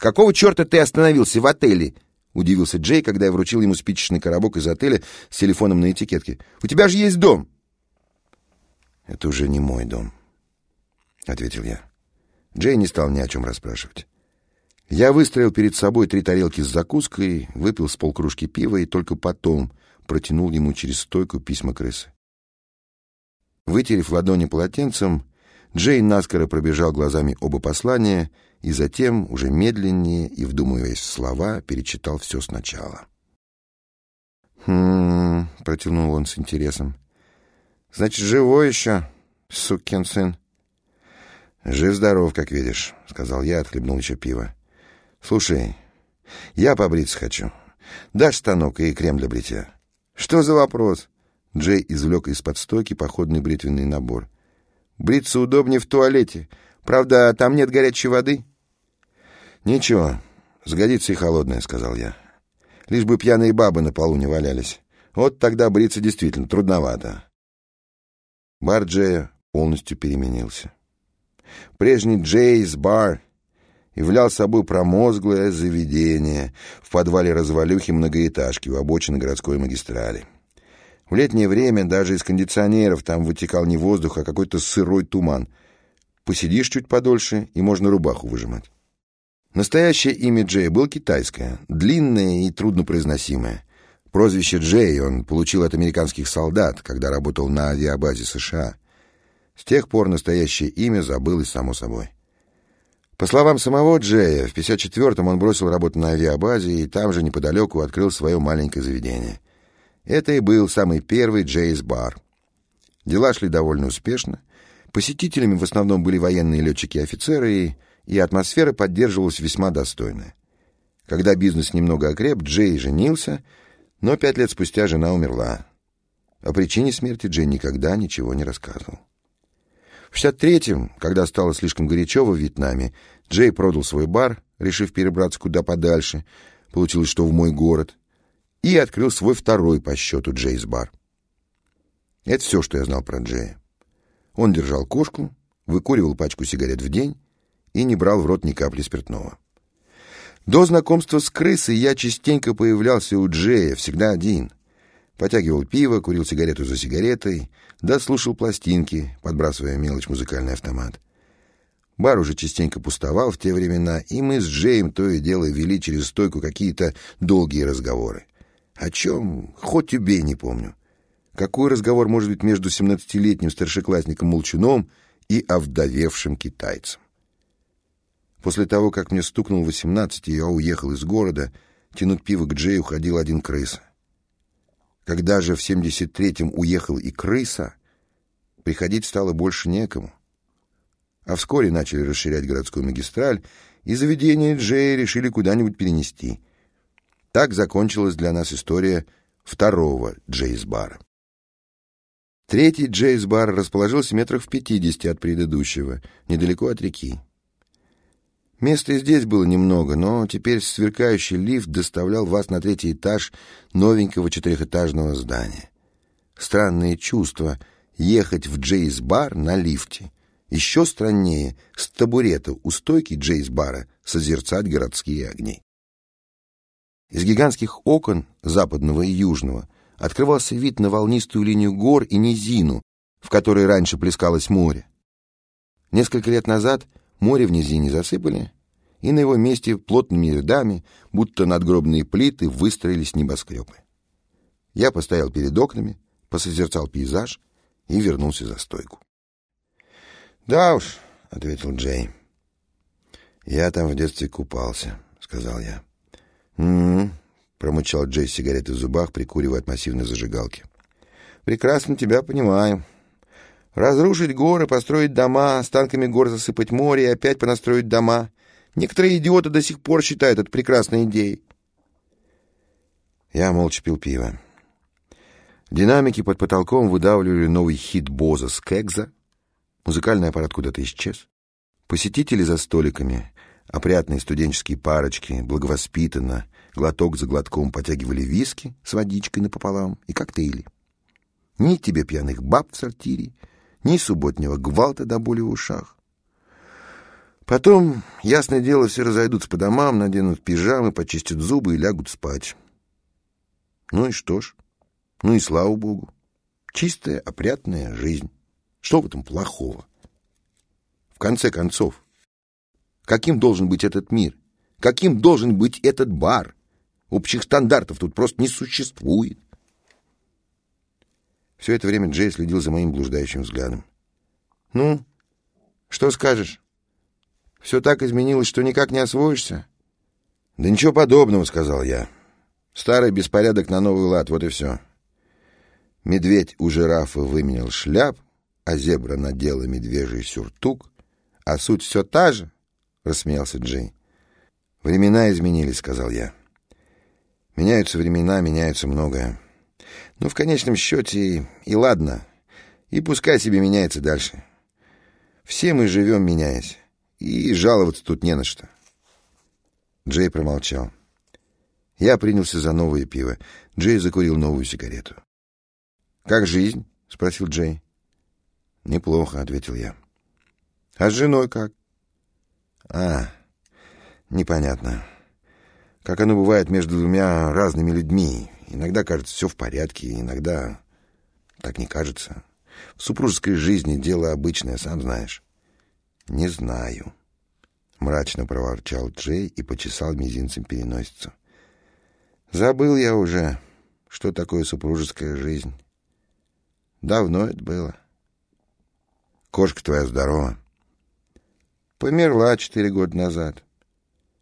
Какого черта ты остановился в отеле?» — удивился Джей, когда я вручил ему спичечный коробок из отеля с телефоном на этикетке. «У тебя же есть дом!» «Это уже не мой дом», — ответил я. Джей не стал ни о чем расспрашивать. Я выстроил перед собой три тарелки с закуской, выпил с полкружки пива и только потом протянул ему через стойку письма крысы. Вытерев ладони полотенцем, Джей наскоро пробежал глазами оба послания и затем, уже медленнее и вдумываясь в слова, перечитал все сначала. «Хм...» — протянул он с интересом. «Значит, живой еще, сукин сын?» «Жив-здоров, как видишь», — сказал я, отхлебнул еще пиво. «Слушай, я побриться хочу. Дашь станок и крем для бритья?» «Что за вопрос?» Джей извлек из-под стойки походный бритвенный набор. «Бриться удобнее в туалете. Правда, там нет горячей воды?» «Ничего, сгодится и холодная», — сказал я. «Лишь бы пьяные бабы на полу не валялись. Вот тогда бриться действительно трудновато». Бар Джея полностью переменился. Прежний Джейс Бар являл собой промозглое заведение в подвале развалюхи многоэтажки у обочины городской магистрали. В летнее время даже из кондиционеров там вытекал не воздух, а какой-то сырой туман. Посидишь чуть подольше, и можно рубаху выжимать. Настоящее имя Джея было китайское, длинное и труднопроизносимое. Прозвище Джей он получил от американских солдат, когда работал на авиабазе США. С тех пор настоящее имя забылось само собой. По словам самого Джея, в 54-м он бросил работу на авиабазе и там же неподалеку открыл свое маленькое заведение. Это и был самый первый Джейс бар. Дела шли довольно успешно. Посетителями в основном были военные летчики и офицеры, и и атмосфера поддерживалась весьма достойная. Когда бизнес немного окреп, Джей женился, но пять лет спустя жена умерла. О причине смерти Джей никогда ничего не рассказывал. В 63-м, когда стало слишком горячо во Вьетнаме, Джей продал свой бар, решив перебраться куда подальше, получилось, что в мой город, и открыл свой второй по счету Джейс бар. Это все, что я знал про Джея. Он держал кошку, выкуривал пачку сигарет в день и не брал в рот ни капли спиртного. До знакомства с крысой я частенько появлялся у Джея, всегда один. Потягивал пиво, курил сигарету за сигаретой, да пластинки, подбрасывая мелочь музыкальный автомат. Бар уже частенько пустовал в те времена, и мы с Джеем то и дело вели через стойку какие-то долгие разговоры. О чем, хоть убей, не помню. Какой разговор может быть между семнадцатилетним старшеклассником Молчуном и овдовевшим китайцем? После того, как мне стукнул восемнадцать, и я уехал из города, тянуть пиво к Джею ходил один крыса. Когда же в семьдесят третьем уехал и крыса, приходить стало больше некому. А вскоре начали расширять городскую магистраль, и заведение Джея решили куда-нибудь перенести. Так закончилась для нас история второго Джейс-бара. Третий Джейс-бар расположился метрах в пятидесяти от предыдущего, недалеко от реки. Места и здесь было немного, но теперь сверкающий лифт доставлял вас на третий этаж новенького четырехэтажного здания. Странное чувство ехать в Джейс-бар на лифте. Еще страннее с табурета у стойки Джейс-бара созерцать городские огни. Из гигантских окон западного и южного открывался вид на волнистую линию гор и низину, в которой раньше плескалось море. Несколько лет назад — Море в низине засыпали, и на его месте плотными рядами, будто надгробные плиты, выстроились небоскребы. Я постоял перед окнами, посозерцал пейзаж и вернулся за стойку. «Да уж», — ответил Джей. «Я там в детстве купался», — сказал я. «М-м-м», промычал Джей с в зубах, прикуривая от массивной зажигалки. «Прекрасно тебя понимаю. Разрушить горы, построить дома, с танками гор засыпать море и опять понастроить дома. Некоторые идиоты до сих пор считают это прекрасной идеей. Я молча пил пиво. Динамики под потолком выдавливали новый хит Боза Скегза. Музыкальный аппарат куда-то исчез. Посетители за столиками, опрятные студенческие парочки, благовоспитанно, глоток за глотком потягивали виски с водичкой напополам и коктейли. Ни тебе пьяных баб в сортире, ни субботнего гвалта до боли в ушах. Потом, ясное дело, все разойдутся по домам, наденут пижамы, почистят зубы и лягут спать. Ну и что ж? Ну и слава богу. Чистая, опрятная жизнь. Что в этом плохого? В конце концов, каким должен быть этот мир? Каким должен быть этот бар? Общих стандартов тут просто не существует. Все это время Джей следил за моим блуждающим взглядом. «Ну, что скажешь? Все так изменилось, что никак не освоишься?» «Да ничего подобного», — сказал я. «Старый беспорядок на новый лад, вот и все». Медведь у жирафа выменял шляп, а зебра надела медвежий сюртук. «А суть все та же?» — рассмеялся Джей. «Времена изменились», — сказал я. «Меняются времена, меняется многое. Ну, в конечном счете, и ладно. И пускай себе меняется дальше. Все мы живем, меняясь. И жаловаться тут не на что». Джей промолчал. Я принялся за новое пиво. Джей закурил новую сигарету. «Как жизнь?» — спросил Джей. «Неплохо», — ответил я. «А с женой как?» «А, непонятно. Как оно бывает между двумя разными людьми. Иногда кажется все в порядке, иногда так не кажется. В супружеской жизни дело обычное, сам знаешь». «Не знаю», — мрачно проворчал Джей и почесал мизинцем переносицу. «Забыл я уже, что такое супружеская жизнь». Давно это было. Кошка твоя здорова. Померла четыре года назад.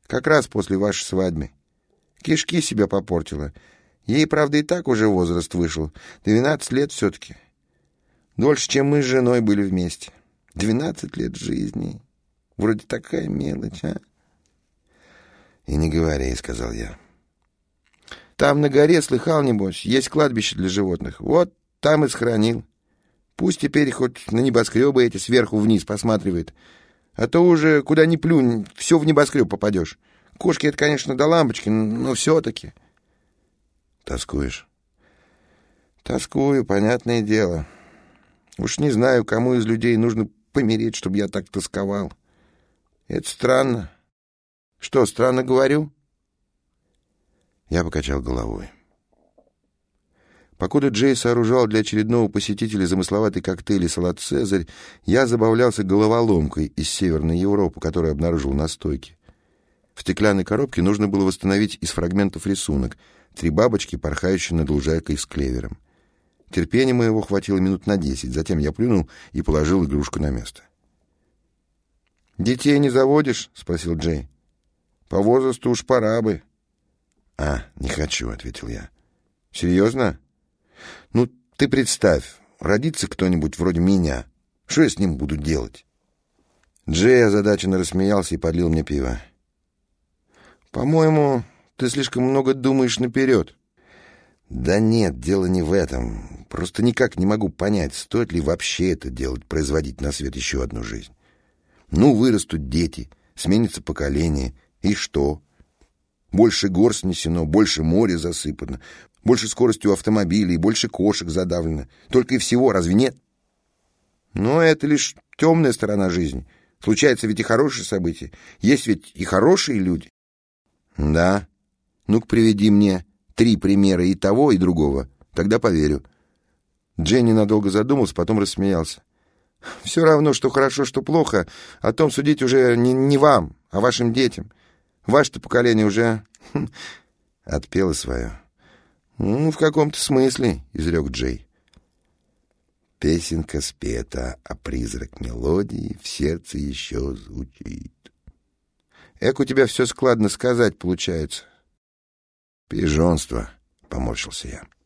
Как раз после вашей свадьбы. Кишки себя попортила. Ей, правда, и так уже возраст вышел. Двенадцать лет все-таки. Дольше, чем мы с женой были вместе. Двенадцать лет жизни. Вроде такая мелочь, а? И не говори, — сказал я. Там на горе, слыхал, небось, есть кладбище для животных. Вот там и сохранил. Пусть теперь хоть на небоскребы эти сверху вниз посматривает. А то уже куда ни плюнь, все в небоскреб попадешь. Кошки это, конечно, до лампочки, но все-таки. Тоскуешь? Тоскую, понятное дело. Уж не знаю, кому из людей нужно помереть, чтобы я так тосковал. Это странно. Что, странно говорю? Я покачал головой. Покуда Джей сооружал для очередного посетителя замысловатый коктейль и салат «Цезарь», я забавлялся головоломкой из Северной Европы, которую обнаружил на стойке. В стеклянной коробке нужно было восстановить из фрагментов рисунок три бабочки, порхающие над лужайкой с клевером. Терпения моего хватило минут на десять, затем я плюнул и положил игрушку на место. «Детей не заводишь?» — спросил Джей. «По возрасту уж пора бы». «А, не хочу», — ответил я. «Серьезно?» Ну, ты представь, родится кто-нибудь вроде меня. Что я с ним буду делать? Джей озадаченно рассмеялся и подлил мне пиво. «По-моему, ты слишком много думаешь наперед». «Да нет, дело не в этом. Просто никак не могу понять, стоит ли вообще это делать, производить на свет еще одну жизнь. Ну, вырастут дети, сменится поколение, и что? Больше гор снесено, больше моря засыпано, больше скорости у автомобилей, больше кошек задавлено. Только и всего, разве нет? Но это лишь темная сторона жизни. Случается ведь и хорошие события. Есть ведь и хорошие люди. Да. Ну-ка, приведи мне три примера и того, и другого. Тогда поверю. Дженни надолго задумался, потом рассмеялся. Все равно, что хорошо, что плохо, о том судить уже не, не вам, а вашим детям. Ваше-то поколение уже хм, отпело свое. «Ну, в каком-то смысле», — изрек Джей. Песенка спета, а призрак мелодии в сердце еще звучит. Эк, у тебя все складно сказать получается. Пижонство, — поморщился я.